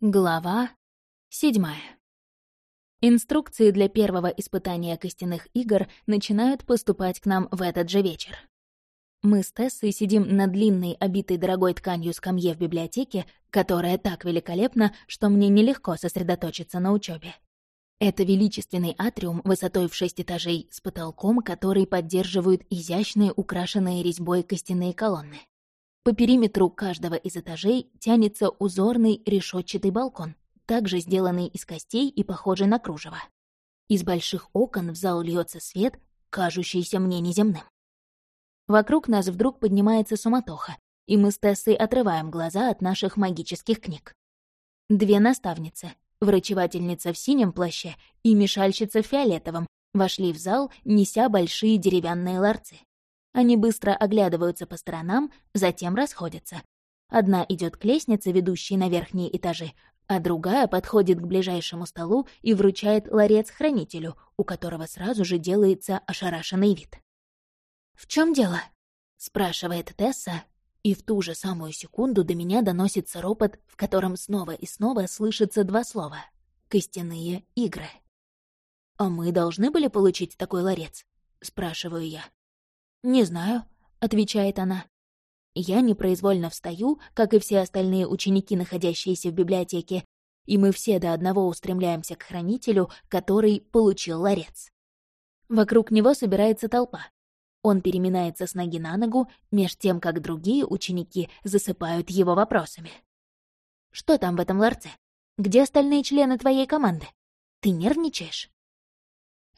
Глава седьмая. Инструкции для первого испытания костяных игр начинают поступать к нам в этот же вечер. Мы с Тессой сидим на длинной, обитой дорогой тканью скамье в библиотеке, которая так великолепна, что мне нелегко сосредоточиться на учебе. Это величественный атриум высотой в шесть этажей с потолком, который поддерживают изящные, украшенные резьбой костяные колонны. По периметру каждого из этажей тянется узорный решетчатый балкон, также сделанный из костей и похожий на кружево. Из больших окон в зал льется свет, кажущийся мне неземным. Вокруг нас вдруг поднимается суматоха, и мы с Тессой отрываем глаза от наших магических книг. Две наставницы, врачевательница в синем плаще и мешальщица в фиолетовом, вошли в зал, неся большие деревянные ларцы. Они быстро оглядываются по сторонам, затем расходятся. Одна идет к лестнице, ведущей на верхние этажи, а другая подходит к ближайшему столу и вручает ларец хранителю, у которого сразу же делается ошарашенный вид. «В чем дело?» — спрашивает Тесса, и в ту же самую секунду до меня доносится ропот, в котором снова и снова слышится два слова — «костяные игры». «А мы должны были получить такой ларец?» — спрашиваю я. «Не знаю», — отвечает она. Я непроизвольно встаю, как и все остальные ученики, находящиеся в библиотеке, и мы все до одного устремляемся к хранителю, который получил ларец. Вокруг него собирается толпа. Он переминается с ноги на ногу, меж тем, как другие ученики засыпают его вопросами. «Что там в этом ларце? Где остальные члены твоей команды? Ты нервничаешь?»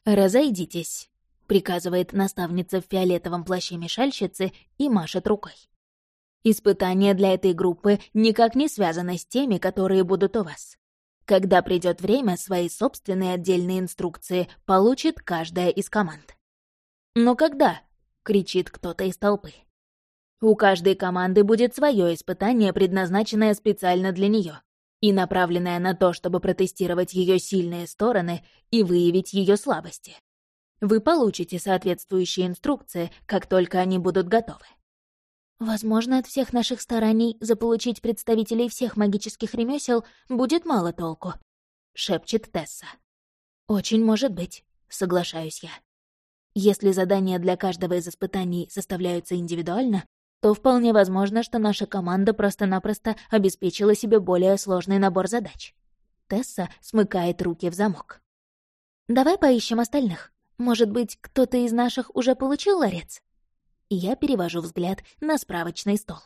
«Разойдитесь», приказывает наставница в фиолетовом плаще мешальщицы и машет рукой. Испытания для этой группы никак не связаны с теми, которые будут у вас. Когда придет время, свои собственные отдельные инструкции получит каждая из команд. «Но когда?» — кричит кто-то из толпы. У каждой команды будет свое испытание, предназначенное специально для нее и направленное на то, чтобы протестировать ее сильные стороны и выявить ее слабости. Вы получите соответствующие инструкции, как только они будут готовы. Возможно, от всех наших стараний заполучить представителей всех магических ремесел будет мало толку, шепчет Тесса. Очень может быть, соглашаюсь я. Если задания для каждого из испытаний составляются индивидуально, то вполне возможно, что наша команда просто-напросто обеспечила себе более сложный набор задач. Тесса смыкает руки в замок. «Давай поищем остальных. Может быть, кто-то из наших уже получил ларец? И я перевожу взгляд на справочный стол.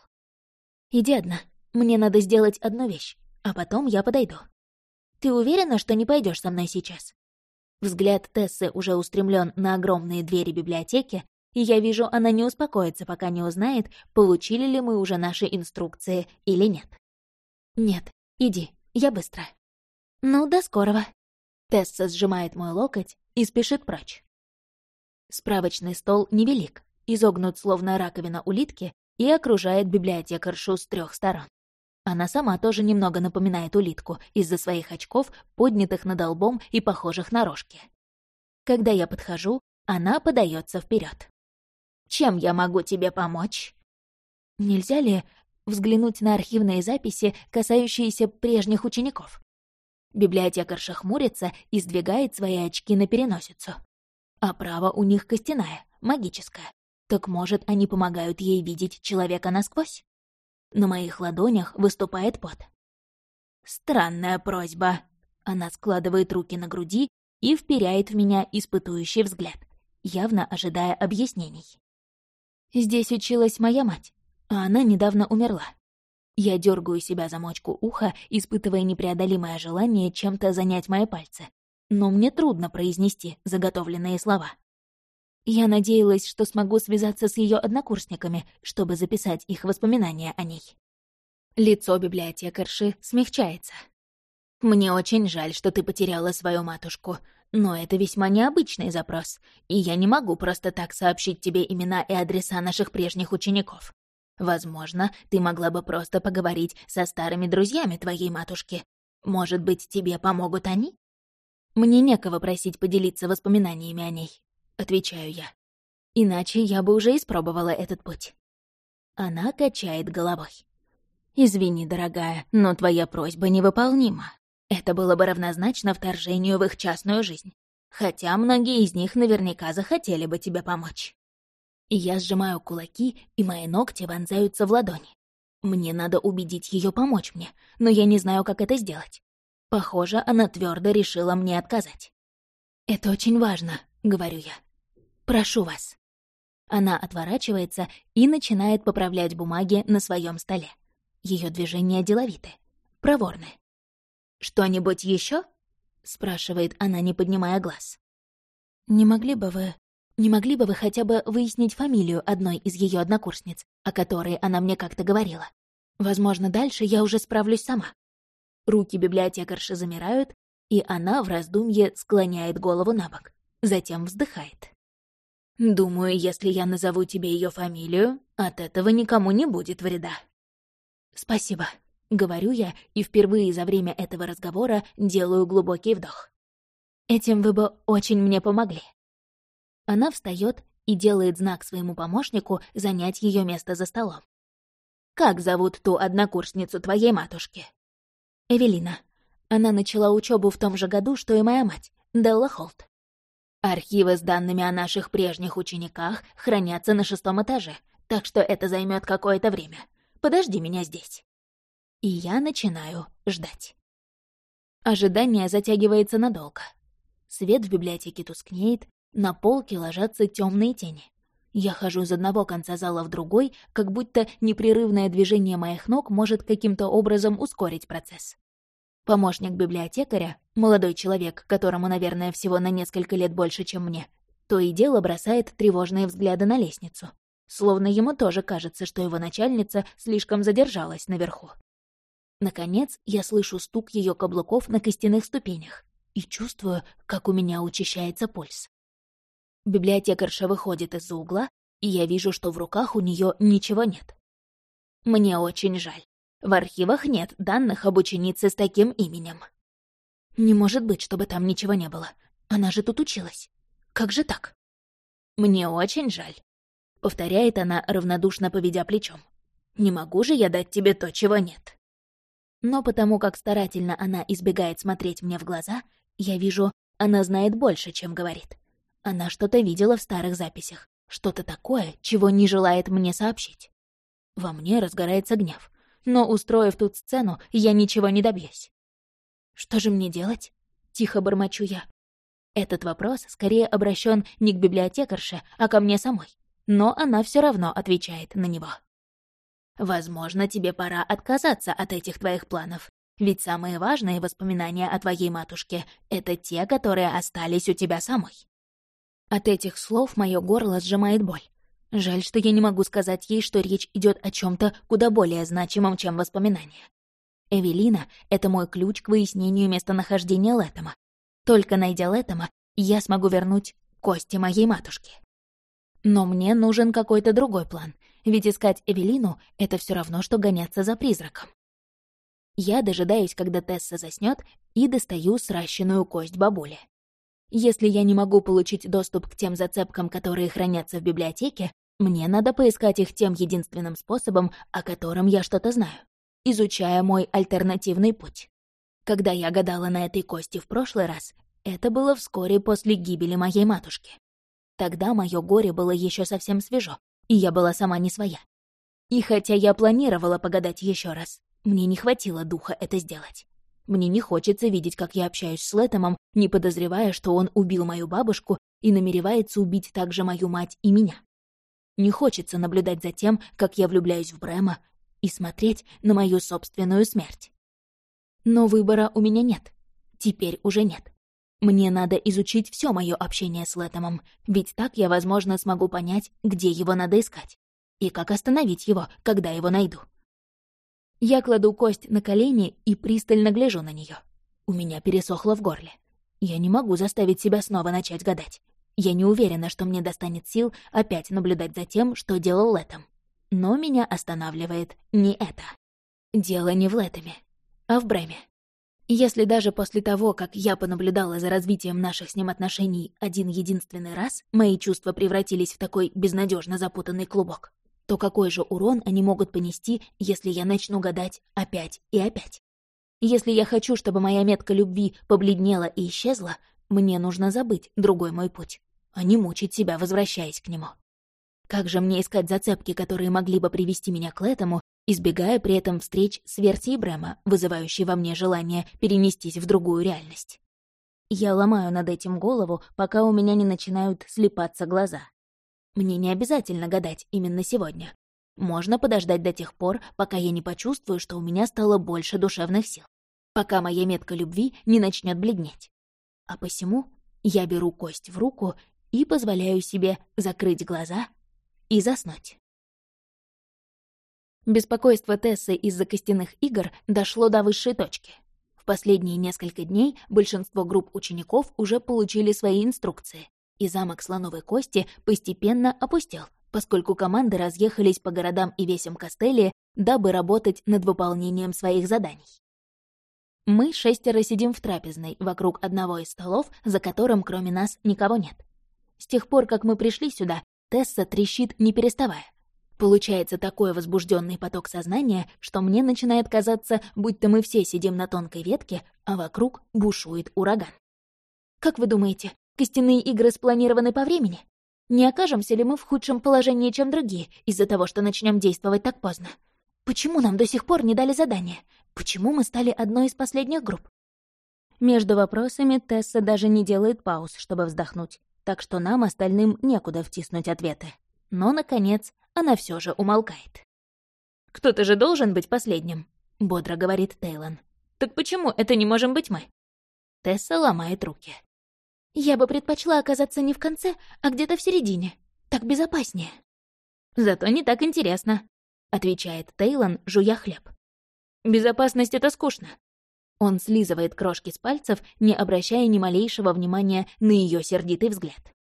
Иди одна, мне надо сделать одну вещь, а потом я подойду. Ты уверена, что не пойдешь со мной сейчас? Взгляд Тессы уже устремлен на огромные двери библиотеки, и я вижу, она не успокоится, пока не узнает, получили ли мы уже наши инструкции или нет. Нет, иди, я быстро. Ну, до скорого. Тесса сжимает мой локоть и спешит прочь. Справочный стол невелик, изогнут словно раковина улитки и окружает библиотекаршу с трех сторон. Она сама тоже немного напоминает улитку из-за своих очков, поднятых над лбом и похожих на рожки. Когда я подхожу, она подается вперед. «Чем я могу тебе помочь?» Нельзя ли взглянуть на архивные записи, касающиеся прежних учеников? Библиотекарша хмурится и сдвигает свои очки на переносицу. А право у них костяная, магическая. Так может, они помогают ей видеть человека насквозь? На моих ладонях выступает пот. «Странная просьба». Она складывает руки на груди и вперяет в меня испытующий взгляд, явно ожидая объяснений. Здесь училась моя мать, а она недавно умерла. Я дергаю себя за мочку уха, испытывая непреодолимое желание чем-то занять мои пальцы но мне трудно произнести заготовленные слова. Я надеялась, что смогу связаться с ее однокурсниками, чтобы записать их воспоминания о ней. Лицо библиотекарши смягчается. «Мне очень жаль, что ты потеряла свою матушку, но это весьма необычный запрос, и я не могу просто так сообщить тебе имена и адреса наших прежних учеников. Возможно, ты могла бы просто поговорить со старыми друзьями твоей матушки. Может быть, тебе помогут они?» Мне некого просить поделиться воспоминаниями о ней, отвечаю я. Иначе я бы уже испробовала этот путь. Она качает головой. «Извини, дорогая, но твоя просьба невыполнима. Это было бы равнозначно вторжению в их частную жизнь. Хотя многие из них наверняка захотели бы тебе помочь». Я сжимаю кулаки, и мои ногти вонзаются в ладони. Мне надо убедить ее помочь мне, но я не знаю, как это сделать. Похоже, она твердо решила мне отказать. «Это очень важно», — говорю я. «Прошу вас». Она отворачивается и начинает поправлять бумаги на своем столе. Ее движения деловиты, проворны. «Что-нибудь еще? спрашивает она, не поднимая глаз. «Не могли бы вы... Не могли бы вы хотя бы выяснить фамилию одной из ее однокурсниц, о которой она мне как-то говорила? Возможно, дальше я уже справлюсь сама». Руки библиотекарши замирают, и она в раздумье склоняет голову на бок, затем вздыхает. «Думаю, если я назову тебе ее фамилию, от этого никому не будет вреда». «Спасибо», — говорю я, и впервые за время этого разговора делаю глубокий вдох. «Этим вы бы очень мне помогли». Она встает и делает знак своему помощнику занять ее место за столом. «Как зовут ту однокурсницу твоей матушки?» «Эвелина. Она начала учебу в том же году, что и моя мать, Делла Холт. Архивы с данными о наших прежних учениках хранятся на шестом этаже, так что это займет какое-то время. Подожди меня здесь. И я начинаю ждать. Ожидание затягивается надолго. Свет в библиотеке тускнеет, на полке ложатся темные тени. Я хожу из одного конца зала в другой, как будто непрерывное движение моих ног может каким-то образом ускорить процесс. Помощник библиотекаря, молодой человек, которому, наверное, всего на несколько лет больше, чем мне, то и дело бросает тревожные взгляды на лестницу. Словно ему тоже кажется, что его начальница слишком задержалась наверху. Наконец, я слышу стук ее каблуков на костяных ступенях и чувствую, как у меня учащается пульс. Библиотекарша выходит из-за угла, и я вижу, что в руках у нее ничего нет. Мне очень жаль. В архивах нет данных об ученице с таким именем. Не может быть, чтобы там ничего не было. Она же тут училась. Как же так? Мне очень жаль повторяет она, равнодушно поведя плечом. «Не могу же я дать тебе то, чего нет». Но потому как старательно она избегает смотреть мне в глаза, я вижу, она знает больше, чем говорит. Она что-то видела в старых записях, что-то такое, чего не желает мне сообщить. Во мне разгорается гнев, но, устроив тут сцену, я ничего не добьюсь. «Что же мне делать?» — тихо бормочу я. Этот вопрос скорее обращен не к библиотекарше, а ко мне самой но она все равно отвечает на него. «Возможно, тебе пора отказаться от этих твоих планов, ведь самые важные воспоминания о твоей матушке — это те, которые остались у тебя самой». От этих слов мое горло сжимает боль. Жаль, что я не могу сказать ей, что речь идет о чем то куда более значимом, чем воспоминания. Эвелина — это мой ключ к выяснению местонахождения Лэттема. Только найдя Лэттема, я смогу вернуть кости моей матушки. Но мне нужен какой-то другой план, ведь искать Эвелину — это все равно, что гоняться за призраком. Я дожидаюсь, когда Тесса заснет, и достаю сращенную кость бабули. Если я не могу получить доступ к тем зацепкам, которые хранятся в библиотеке, мне надо поискать их тем единственным способом, о котором я что-то знаю, изучая мой альтернативный путь. Когда я гадала на этой кости в прошлый раз, это было вскоре после гибели моей матушки. Тогда мое горе было еще совсем свежо, и я была сама не своя. И хотя я планировала погадать еще раз, мне не хватило духа это сделать. Мне не хочется видеть, как я общаюсь с Лэтомом, не подозревая, что он убил мою бабушку и намеревается убить также мою мать и меня. Не хочется наблюдать за тем, как я влюбляюсь в Брэма, и смотреть на мою собственную смерть. Но выбора у меня нет. Теперь уже нет. Мне надо изучить все мое общение с Лэтомом, ведь так я, возможно, смогу понять, где его надо искать. И как остановить его, когда его найду. Я кладу кость на колени и пристально гляжу на нее. У меня пересохло в горле. Я не могу заставить себя снова начать гадать. Я не уверена, что мне достанет сил опять наблюдать за тем, что делал Лэтом. Но меня останавливает не это. Дело не в Лэтоме, а в Брэме. Если даже после того, как я понаблюдала за развитием наших с ним отношений один единственный раз, мои чувства превратились в такой безнадежно запутанный клубок, то какой же урон они могут понести, если я начну гадать опять и опять? Если я хочу, чтобы моя метка любви побледнела и исчезла, мне нужно забыть другой мой путь, а не мучить себя, возвращаясь к нему. Как же мне искать зацепки, которые могли бы привести меня к этому, избегая при этом встреч с версией Брэма, вызывающей во мне желание перенестись в другую реальность? Я ломаю над этим голову, пока у меня не начинают слепаться глаза. Мне не обязательно гадать именно сегодня. Можно подождать до тех пор, пока я не почувствую, что у меня стало больше душевных сил. Пока моя метка любви не начнет бледнеть. А посему я беру кость в руку и позволяю себе закрыть глаза и заснуть. Беспокойство Тессы из-за костяных игр дошло до высшей точки — в последние несколько дней большинство групп учеников уже получили свои инструкции, и замок Слоновой Кости постепенно опустел, поскольку команды разъехались по городам и весям Костелии, дабы работать над выполнением своих заданий. Мы шестеро сидим в трапезной, вокруг одного из столов, за которым кроме нас никого нет. С тех пор, как мы пришли сюда, Тесса трещит, не переставая. Получается такой возбужденный поток сознания, что мне начинает казаться, будто мы все сидим на тонкой ветке, а вокруг бушует ураган. Как вы думаете, костяные игры спланированы по времени? Не окажемся ли мы в худшем положении, чем другие, из-за того, что начнем действовать так поздно? Почему нам до сих пор не дали задания? Почему мы стали одной из последних групп? Между вопросами Тесса даже не делает пауз, чтобы вздохнуть, так что нам, остальным, некуда втиснуть ответы. Но, наконец, она все же умолкает. «Кто-то же должен быть последним», — бодро говорит Тейлон. «Так почему это не можем быть мы?» Тесса ломает руки. «Я бы предпочла оказаться не в конце, а где-то в середине. Так безопаснее». «Зато не так интересно», — отвечает Тейлон, жуя хлеб. «Безопасность — это скучно». Он слизывает крошки с пальцев, не обращая ни малейшего внимания на ее сердитый взгляд.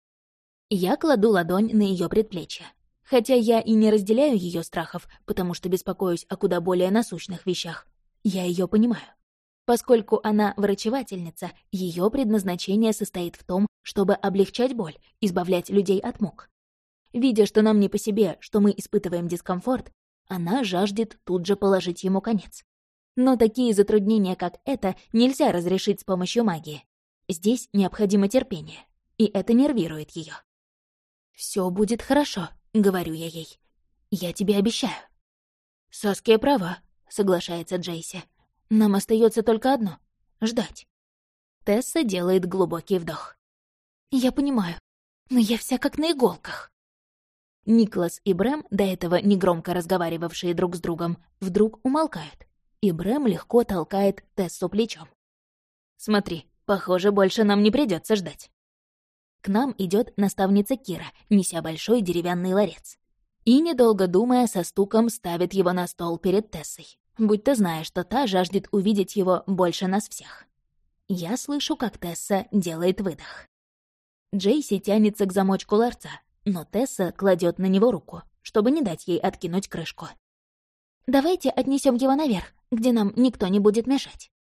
Я кладу ладонь на ее предплечье. Хотя я и не разделяю ее страхов, потому что беспокоюсь о куда более насущных вещах. Я ее понимаю. Поскольку она врачевательница, ее предназначение состоит в том, чтобы облегчать боль, избавлять людей от мук. Видя, что нам не по себе, что мы испытываем дискомфорт, она жаждет тут же положить ему конец. Но такие затруднения, как это, нельзя разрешить с помощью магии. Здесь необходимо терпение, и это нервирует ее. Все будет хорошо», — говорю я ей. «Я тебе обещаю». «Саския права», — соглашается Джейси. «Нам остается только одно — ждать». Тесса делает глубокий вдох. «Я понимаю, но я вся как на иголках». Никлас и Брэм, до этого негромко разговаривавшие друг с другом, вдруг умолкают, и Брэм легко толкает Тессу плечом. «Смотри, похоже, больше нам не придется ждать». К нам идет наставница Кира, неся большой деревянный ларец. И, недолго думая, со стуком ставит его на стол перед Тессой, будто зная, что та жаждет увидеть его больше нас всех. Я слышу, как Тесса делает выдох. Джейси тянется к замочку ларца, но Тесса кладет на него руку, чтобы не дать ей откинуть крышку. «Давайте отнесем его наверх, где нам никто не будет мешать».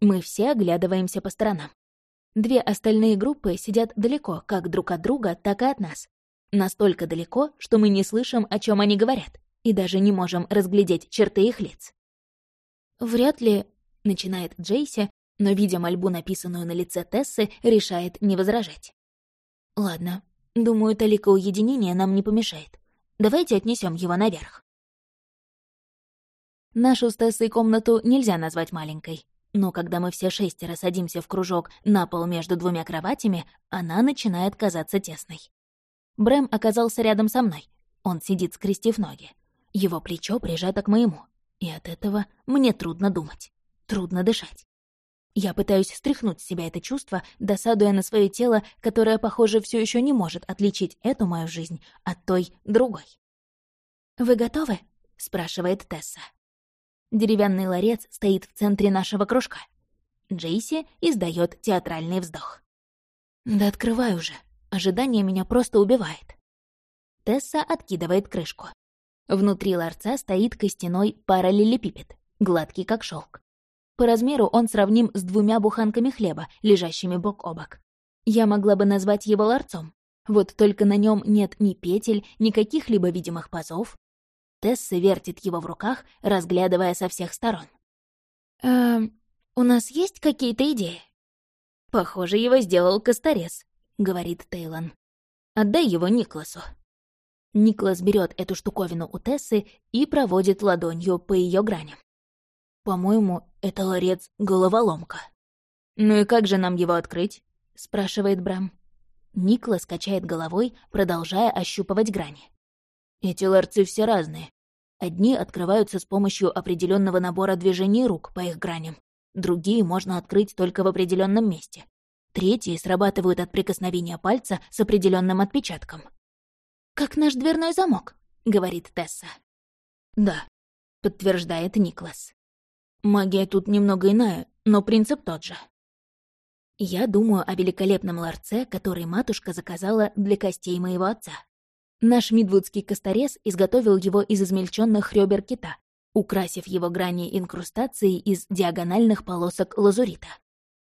Мы все оглядываемся по сторонам. Две остальные группы сидят далеко как друг от друга, так и от нас. Настолько далеко, что мы не слышим, о чем они говорят, и даже не можем разглядеть черты их лиц. «Вряд ли...» — начинает Джейси, но, видя мольбу, написанную на лице Тессы, решает не возражать. «Ладно, думаю, талика уединения нам не помешает. Давайте отнесем его наверх». Нашу с Тессой комнату нельзя назвать маленькой. Но когда мы все шестеро садимся в кружок на пол между двумя кроватями, она начинает казаться тесной. Брэм оказался рядом со мной. Он сидит, скрестив ноги. Его плечо прижато к моему. И от этого мне трудно думать. Трудно дышать. Я пытаюсь стряхнуть с себя это чувство, досадуя на свое тело, которое, похоже, все еще не может отличить эту мою жизнь от той другой. «Вы готовы?» — спрашивает Тесса. Деревянный ларец стоит в центре нашего кружка. Джейси издает театральный вздох. «Да открывай уже. Ожидание меня просто убивает». Тесса откидывает крышку. Внутри ларца стоит костяной параллелепипед, гладкий как шелк. По размеру он сравним с двумя буханками хлеба, лежащими бок о бок. Я могла бы назвать его ларцом. Вот только на нем нет ни петель, ни каких-либо видимых пазов. Тесса вертит его в руках, разглядывая со всех сторон. «Эм, у нас есть какие-то идеи?» «Похоже, его сделал Косторез», — говорит Тейлон. «Отдай его Никласу». Никлас берет эту штуковину у Тессы и проводит ладонью по ее граням. «По-моему, это ларец головоломка». «Ну и как же нам его открыть?» — спрашивает Брэм. Никлас качает головой, продолжая ощупывать грани. «Эти ларцы все разные. Одни открываются с помощью определенного набора движений рук по их граням, другие можно открыть только в определенном месте. Третьи срабатывают от прикосновения пальца с определенным отпечатком. «Как наш дверной замок», — говорит Тесса. «Да», — подтверждает Никлас. «Магия тут немного иная, но принцип тот же». Я думаю о великолепном ларце, который матушка заказала для костей моего отца. Наш мидвудский косторез изготовил его из измельченных ребер кита, украсив его грани инкрустацией из диагональных полосок лазурита.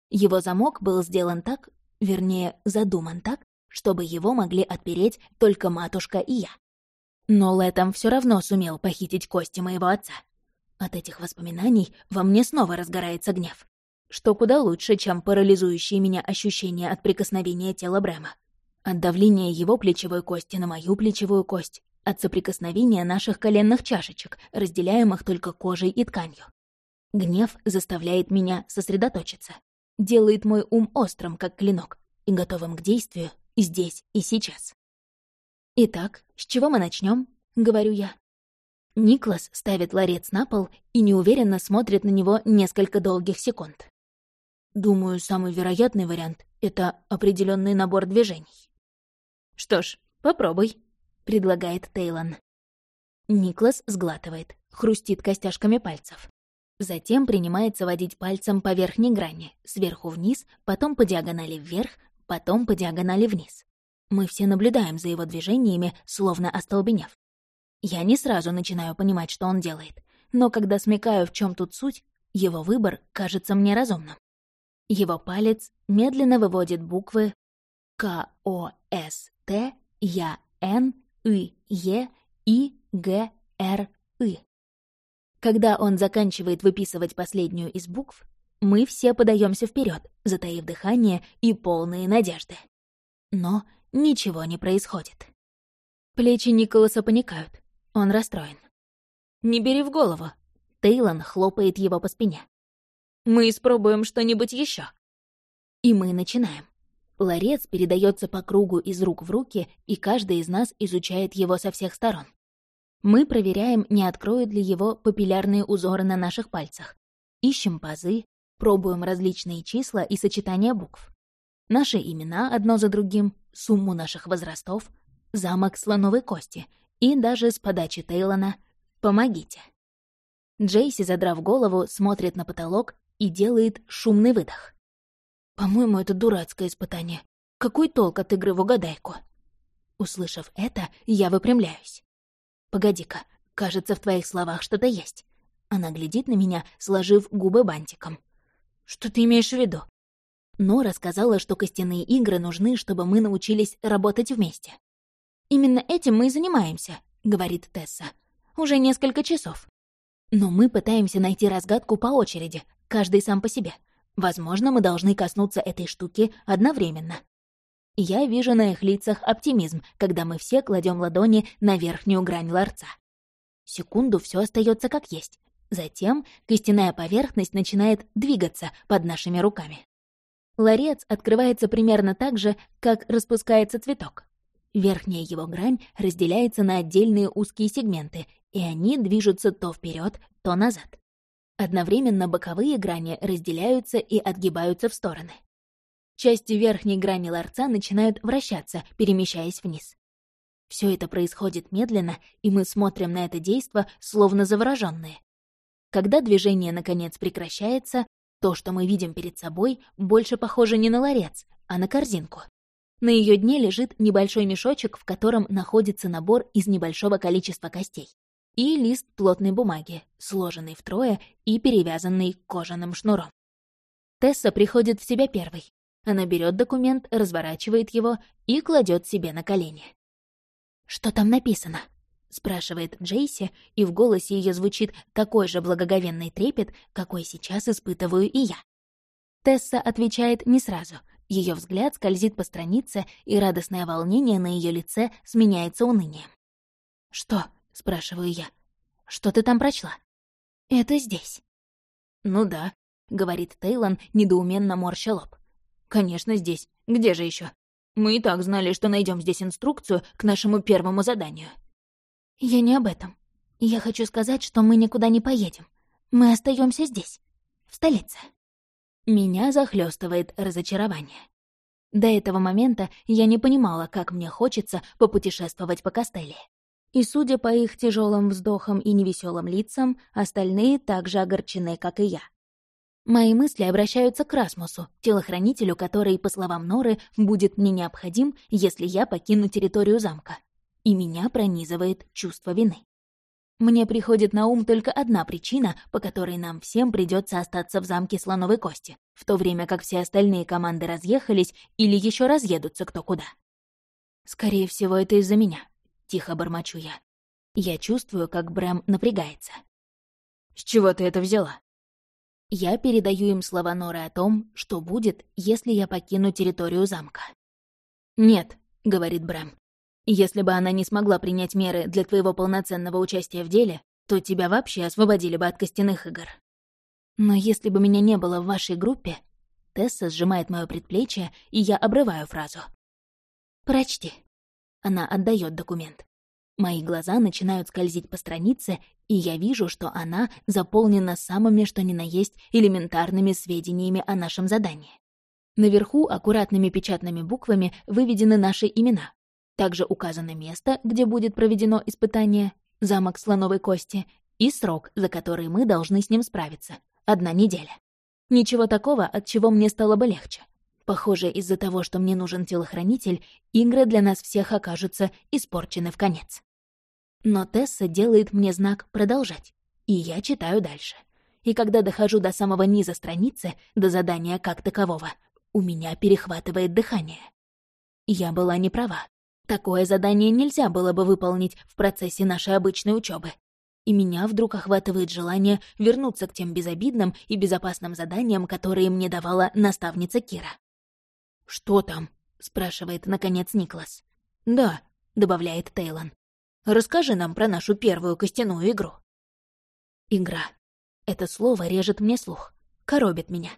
Его замок был сделан так, вернее, задуман так, чтобы его могли отпереть только матушка и я. Но Лэтом все равно сумел похитить кости моего отца. От этих воспоминаний во мне снова разгорается гнев. Что куда лучше, чем парализующие меня ощущения от прикосновения тела Брэма. От давления его плечевой кости на мою плечевую кость, от соприкосновения наших коленных чашечек, разделяемых только кожей и тканью. Гнев заставляет меня сосредоточиться, делает мой ум острым, как клинок, и готовым к действию здесь и сейчас. «Итак, с чего мы начнем? говорю я. Никлас ставит ларец на пол и неуверенно смотрит на него несколько долгих секунд. Думаю, самый вероятный вариант — это определенный набор движений. «Что ж, попробуй», — предлагает Тейлон. Никлас сглатывает, хрустит костяшками пальцев. Затем принимается водить пальцем по верхней грани, сверху вниз, потом по диагонали вверх, потом по диагонали вниз. Мы все наблюдаем за его движениями, словно остолбенев. Я не сразу начинаю понимать, что он делает, но когда смекаю, в чем тут суть, его выбор кажется мне разумным. Его палец медленно выводит буквы К, О, С, Т, Я, Н, И, Е, И, Г, Р, И. Когда он заканчивает выписывать последнюю из букв, мы все подаемся вперед, затаив дыхание и полные надежды. Но ничего не происходит. Плечи Николаса паникают. Он расстроен. «Не бери в голову». Тейлон хлопает его по спине. «Мы испробуем что-нибудь еще. И мы начинаем. Ларец передается по кругу из рук в руки, и каждый из нас изучает его со всех сторон. Мы проверяем, не откроют ли его папиллярные узоры на наших пальцах. Ищем пазы, пробуем различные числа и сочетания букв. Наши имена одно за другим, сумму наших возрастов, замок слоновой кости и даже с подачи Тейлона «Помогите». Джейси, задрав голову, смотрит на потолок и делает шумный выдох. «По-моему, это дурацкое испытание. Какой толк от игры в угадайку?» Услышав это, я выпрямляюсь. «Погоди-ка, кажется, в твоих словах что-то есть». Она глядит на меня, сложив губы бантиком. «Что ты имеешь в виду?» Нора сказала, что костяные игры нужны, чтобы мы научились работать вместе. «Именно этим мы и занимаемся», — говорит Тесса. «Уже несколько часов. Но мы пытаемся найти разгадку по очереди, каждый сам по себе. Возможно, мы должны коснуться этой штуки одновременно». Я вижу на их лицах оптимизм, когда мы все кладем ладони на верхнюю грань ларца. Секунду все остается как есть. Затем костяная поверхность начинает двигаться под нашими руками. Ларец открывается примерно так же, как распускается цветок. Верхняя его грань разделяется на отдельные узкие сегменты, и они движутся то вперед, то назад. Одновременно боковые грани разделяются и отгибаются в стороны. Части верхней грани ларца начинают вращаться, перемещаясь вниз. Все это происходит медленно, и мы смотрим на это действо, словно завороженные. Когда движение, наконец, прекращается, то, что мы видим перед собой, больше похоже не на ларец, а на корзинку. На ее дне лежит небольшой мешочек, в котором находится набор из небольшого количества костей. И лист плотной бумаги, сложенный втрое и перевязанный кожаным шнуром. Тесса приходит в себя первой. Она берет документ, разворачивает его и кладет себе на колени. «Что там написано?» — спрашивает Джейси, и в голосе ее звучит такой же благоговенный трепет, какой сейчас испытываю и я. Тесса отвечает не сразу. Ее взгляд скользит по странице, и радостное волнение на ее лице сменяется унынием. «Что?» — спрашиваю я. «Что ты там прочла?» «Это здесь». «Ну да», — говорит Тейлон, недоуменно морща лоб. «Конечно, здесь. Где же еще? Мы и так знали, что найдем здесь инструкцию к нашему первому заданию». «Я не об этом. Я хочу сказать, что мы никуда не поедем. Мы остаемся здесь, в столице». Меня захлестывает разочарование. До этого момента я не понимала, как мне хочется попутешествовать по Костелле. И, судя по их тяжелым вздохам и невеселым лицам, остальные также огорчены, как и я. Мои мысли обращаются к Расмусу, телохранителю, который, по словам Норы, будет мне необходим, если я покину территорию замка. И меня пронизывает чувство вины. Мне приходит на ум только одна причина, по которой нам всем придется остаться в замке Слоновой Кости, в то время как все остальные команды разъехались или еще разъедутся кто куда. Скорее всего, это из-за меня. Тихо бормочу я. Я чувствую, как Брэм напрягается. «С чего ты это взяла?» Я передаю им слова Норы о том, что будет, если я покину территорию замка. «Нет», — говорит Брэм, — «если бы она не смогла принять меры для твоего полноценного участия в деле, то тебя вообще освободили бы от костяных игр. Но если бы меня не было в вашей группе...» Тесса сжимает мое предплечье, и я обрываю фразу. «Прочти». Она отдает документ. Мои глаза начинают скользить по странице, и я вижу, что она заполнена самыми что ни на есть элементарными сведениями о нашем задании. Наверху аккуратными печатными буквами выведены наши имена. Также указано место, где будет проведено испытание, замок слоновой кости, и срок, за который мы должны с ним справиться. Одна неделя. Ничего такого, от чего мне стало бы легче. Похоже, из-за того, что мне нужен телохранитель, игры для нас всех окажутся испорчены в конец. Но Тесса делает мне знак «продолжать», и я читаю дальше. И когда дохожу до самого низа страницы, до задания как такового, у меня перехватывает дыхание. Я была не права. Такое задание нельзя было бы выполнить в процессе нашей обычной учебы. И меня вдруг охватывает желание вернуться к тем безобидным и безопасным заданиям, которые мне давала наставница Кира. «Что там?» — спрашивает, наконец, Никлас. «Да», — добавляет Тейлон. «Расскажи нам про нашу первую костяную игру». «Игра». Это слово режет мне слух, коробит меня.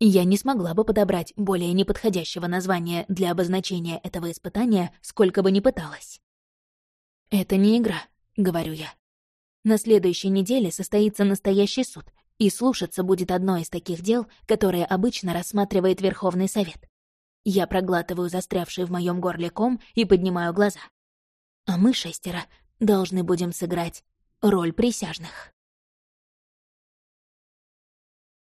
Я не смогла бы подобрать более неподходящего названия для обозначения этого испытания, сколько бы ни пыталась. «Это не игра», — говорю я. На следующей неделе состоится настоящий суд, и слушаться будет одно из таких дел, которое обычно рассматривает Верховный Совет. Я проглатываю застрявший в моем горле ком и поднимаю глаза. А мы шестеро должны будем сыграть роль присяжных.